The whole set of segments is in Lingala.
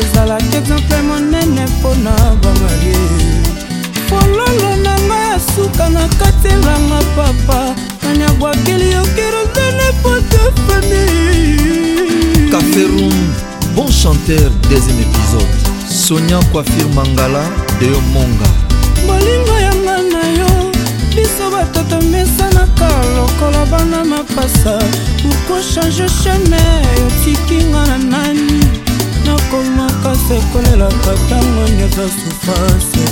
ezalaki exemple monene mpona bamarie fololo na ngai ya suka na kati elanga papa naniagwakeli yokirodene potefami kaferum bon chanteur deuxième épisode sonia coiffir mangala deyo monga bolingo yanga na yo biso bato tomesanaka lokola bana mapasa ukochange cheme otikinga na nani akomaka sekolelaka ntango nyonso sufasi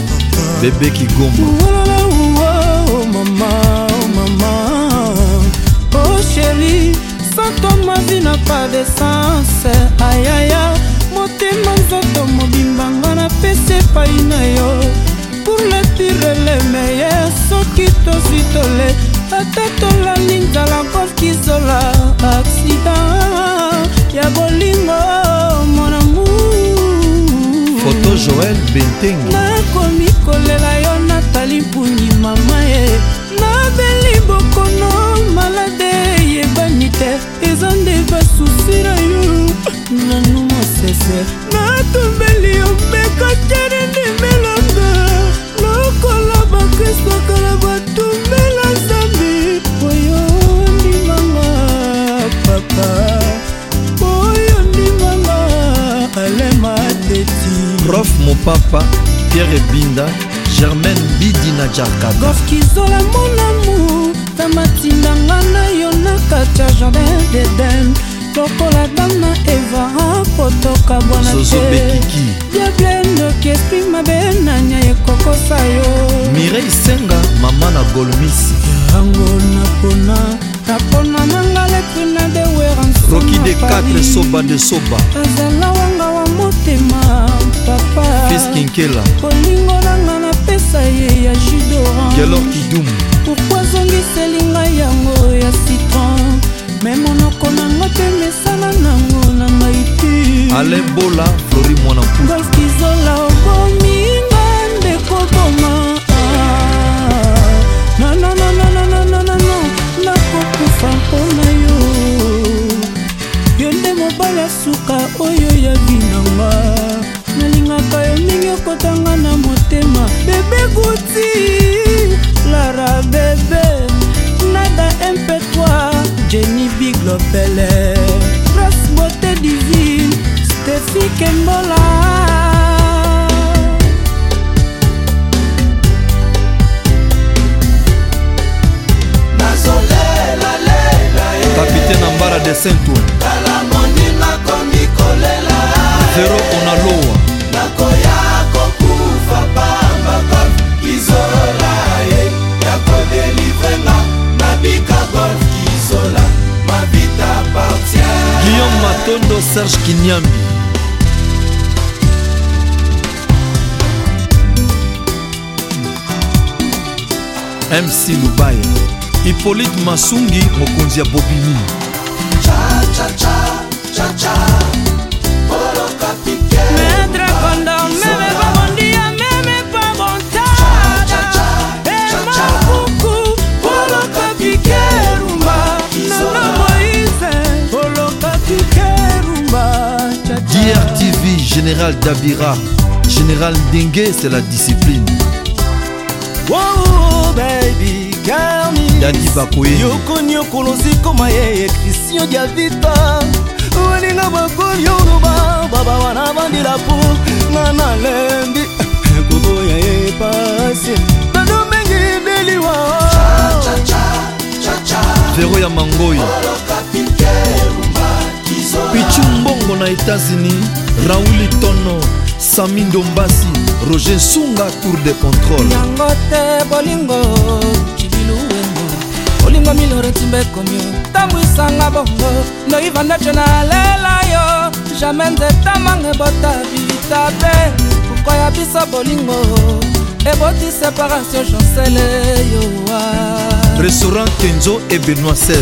bebe kigomba oh mama oh mama o oh sheri santo mavi na pas de sense ayaya motema nzoto mobimbanga napesi epai na yo pour le pire le meilleur soki tozwi tole ataka bentengi nakomi kolela yo natali mpungi mama ye nabeli bokono malade eyebani te eza nde basusi na yo nanu mosese papa pierre ebinda germain bidina jarkagofkizola monamu tamatindanga na yo na kati ya jardin deden lokola dam na eva kotoka bwana tebekiki diablendoki esprit mabe nanya ekokosa yo mirei senga mama na golmis yango napona napona nanga lepina de weranroki de 4 soba de soba azala wanga wa motema papafiskinkela kolingo nanga napesa ye ya judorangelor kidum pourkui azongiseli ngai yango ya citron me monoko nango te mesana nango na maiti alebola flori mwana mpuizola obomi de sento tala moninga komi kolela zero onalowa nakoya kokufa pambaka izola ye ya kodelivrenga nabika golf izola mabita partiel guillaume matondo serge kinyambi mc lubaya hippolyte masungi mokonzi ya bobini Général Dabira, Général Dengue, c'est la discipline. dadi bakoye yokoniokolozikoma yeye kristio diavita welinga bakoyo oloba baba wana bandila po nga nalembi koboya ye pasi tado mingi deliwa vero ya mangoi pichu mbongo na etats-unis rauli tono sami ndombasi roger sunga tour de contrôle yango te bolingo ekomi loretimba ekomi tambwisanga bongo noivanda tyo nalela yo jamai nzetamanga ebota bitabe pukwa ya biso bolingo eboti separation chancele yowa ah. restaurant kenzo e benoit 16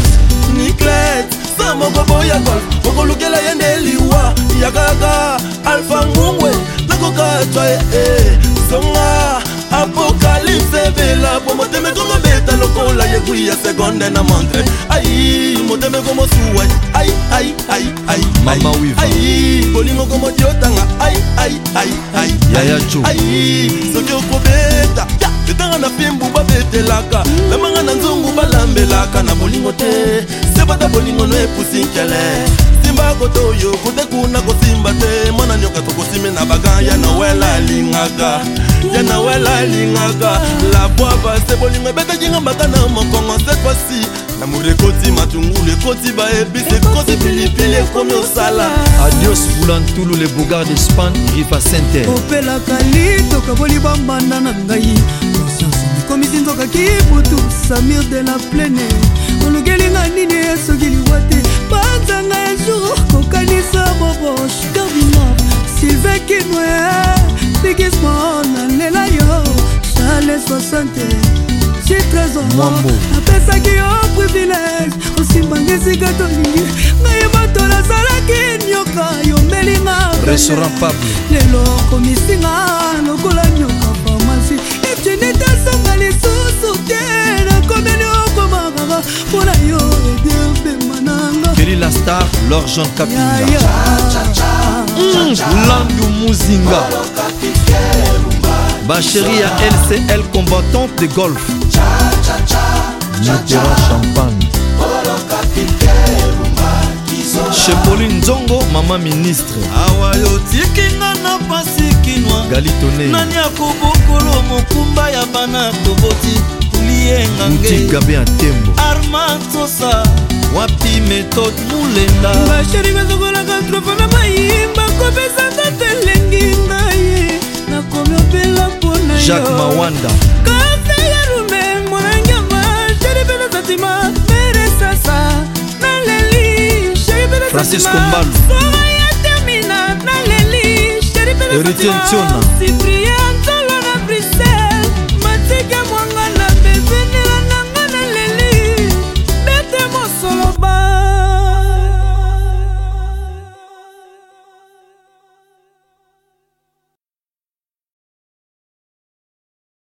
niclet sa moko boya golf okolukela ye nde liwa yakaka alpha ngungwe nakoka twae e eh, eh. zonga apokalypse mokui ya sekonde na montre ai motema ekomosuwa ai ai ai ai mama wiva ai bolingo komotiotanga ai ai ai ai yaya jo ai soki okobeta etanga na pembu babetelaka lamanga na nzungu balambelaka na bolingo te sebata bolingo no epusi nkele simba koto oyo kote kuna kosimba te mwana nyoka tokosimena bagan ya nowela alingaka ya na wela alingaka labwaba se bolingo ebetakinga mbaka na mokongo sekwasi namour ekoti matungulu ekoti baebisi ekoti pilipili ekomi osala adios bulantulu le bogar d'espagne rifa center opelaka litoka bolibambanda na ngai komisi nzoka kibutu samir de la plene olukelinga nini esoki liwa te banzanga ya jour kokanisa moboshe sivekinwe bigismo nalela yo sale 60 apesaki yo privilege osimbanga esika tolingi ngai moto nazalaki nyoka yomelinga lelo komisinga lokola nyoka farmasi etinite songa lisusu te nakomeli okomakaka mpona yo ebiepema eh nanga ange landu muzinga basheri ya lcl combattante de golf mitterrand champagne chepolin nzongo mama ministre awa yotikinga na pasi kinwa galitonenani akobokolo mokumba ya bana toboti yengangegabe atembo arma sosa wapi metod mulenda basheri bazokolaka trofa na mayimba kopesaka telengi na ye nakomi opela mpo na jacques mawanda kaseyarume molangi ya masheri mpe na satima meresasa naleli sheri mpe na francisco mbalu soa ya termina naleli sheri mpe na satima